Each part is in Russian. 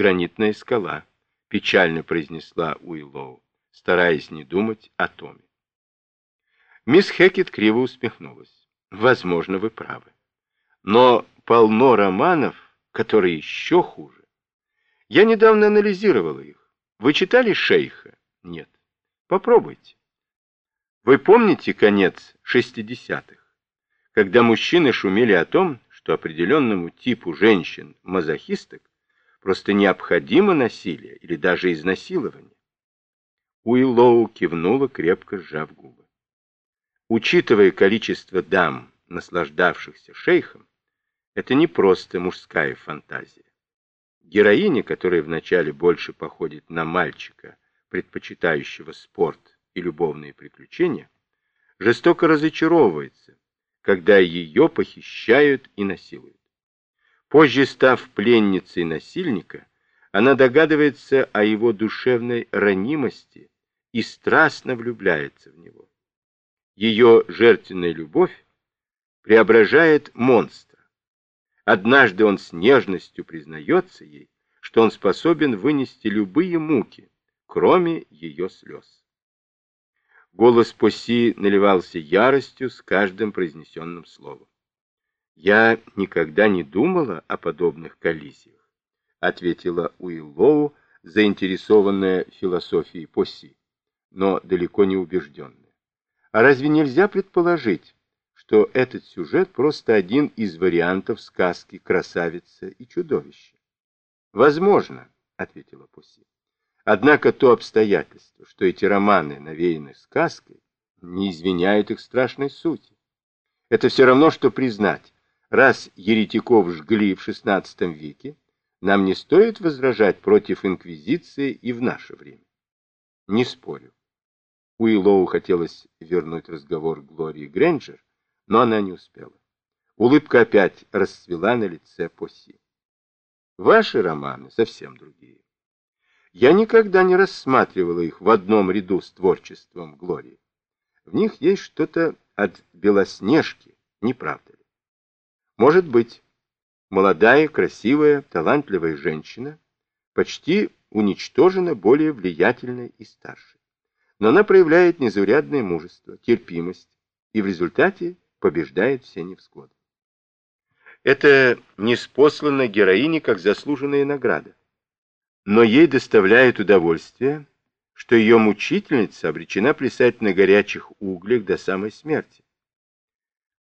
гранитная скала, печально произнесла Уиллоу, стараясь не думать о Томе. Мисс Хекет криво усмехнулась. Возможно, вы правы. Но полно романов, которые еще хуже. Я недавно анализировала их. Вы читали «Шейха»? Нет. Попробуйте. Вы помните конец 60-х, когда мужчины шумели о том, что определенному типу женщин-мазохисток просто необходимо насилие или даже изнасилование? Уиллоу кивнула, крепко сжав губы. Учитывая количество дам, наслаждавшихся шейхом, это не просто мужская фантазия. Героиня, которая вначале больше походит на мальчика, предпочитающего спорт и любовные приключения, жестоко разочаровывается, когда ее похищают и насилуют. Позже, став пленницей насильника, она догадывается о его душевной ранимости и страстно влюбляется в него. Ее жертвенная любовь преображает монстра. Однажды он с нежностью признается ей, что он способен вынести любые муки, кроме ее слез. Голос Поси наливался яростью с каждым произнесенным словом. «Я никогда не думала о подобных коллизиях», ответила Уиллоу, заинтересованная философией Поси, но далеко не убежденная. А разве нельзя предположить, что этот сюжет просто один из вариантов сказки «Красавица и чудовище»? Возможно, ответила Пусси. Однако то обстоятельство, что эти романы навеяны сказкой, не извиняет их страшной сути. Это все равно, что признать, раз еретиков жгли в XVI веке, нам не стоит возражать против инквизиции и в наше время. Не спорю. Уиллоу хотелось вернуть разговор Глории Грэнджер, но она не успела. Улыбка опять расцвела на лице Поси. Ваши романы совсем другие. Я никогда не рассматривала их в одном ряду с творчеством Глории. В них есть что-то от Белоснежки, не правда? Может быть, молодая, красивая, талантливая женщина почти уничтожена более влиятельной и старшей. Но она проявляет незаурядное мужество, терпимость и в результате побеждает все невзгоды. Это неспослано героине как заслуженная награда но ей доставляет удовольствие, что ее мучительница обречена плясать на горячих углях до самой смерти.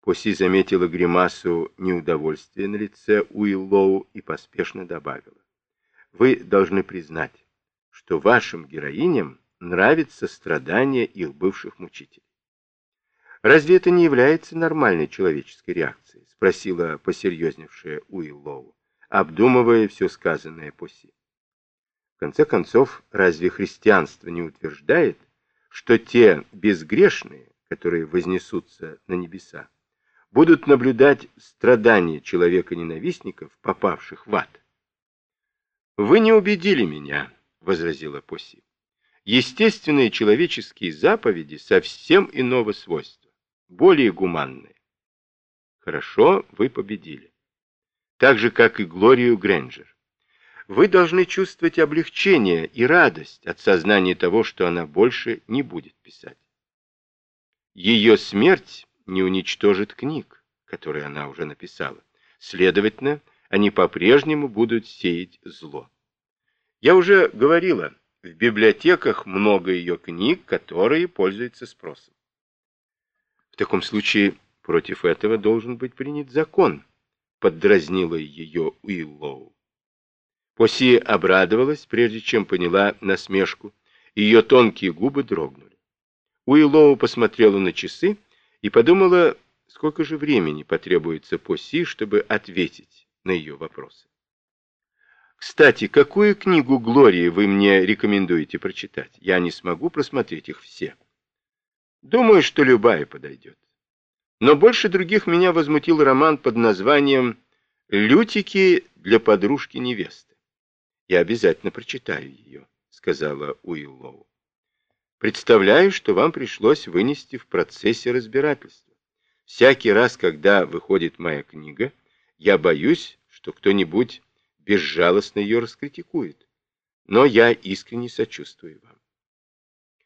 Поси заметила гримасу неудовольствия на лице Уиллоу и поспешно добавила. Вы должны признать, что вашим героиням нравится страдания их бывших мучителей. Разве это не является нормальной человеческой реакцией? Спросила посерьезневшая Уиллоу, обдумывая все сказанное Поси. В конце концов, разве христианство не утверждает, что те безгрешные, которые вознесутся на небеса, будут наблюдать страдания человека-ненавистников, попавших в ад? «Вы не убедили меня», — возразила Поси. «Естественные человеческие заповеди совсем иного свойства, более гуманные». «Хорошо, вы победили. Так же, как и Глорию Грэнджер вы должны чувствовать облегчение и радость от сознания того, что она больше не будет писать. Ее смерть не уничтожит книг, которые она уже написала. Следовательно, они по-прежнему будут сеять зло. Я уже говорила, в библиотеках много ее книг, которые пользуются спросом. В таком случае против этого должен быть принят закон, поддразнила ее Уиллоу. Поси обрадовалась, прежде чем поняла насмешку. Ее тонкие губы дрогнули. Уиллоу посмотрела на часы и подумала, сколько же времени потребуется Поси, чтобы ответить на ее вопросы. Кстати, какую книгу Глории вы мне рекомендуете прочитать? Я не смогу просмотреть их все. Думаю, что любая подойдет. Но больше других меня возмутил роман под названием «Лютики для подружки невесты». Я обязательно прочитаю ее, сказала Уиллоу. Представляю, что вам пришлось вынести в процессе разбирательства. Всякий раз, когда выходит моя книга, я боюсь, что кто-нибудь безжалостно ее раскритикует. Но я искренне сочувствую вам.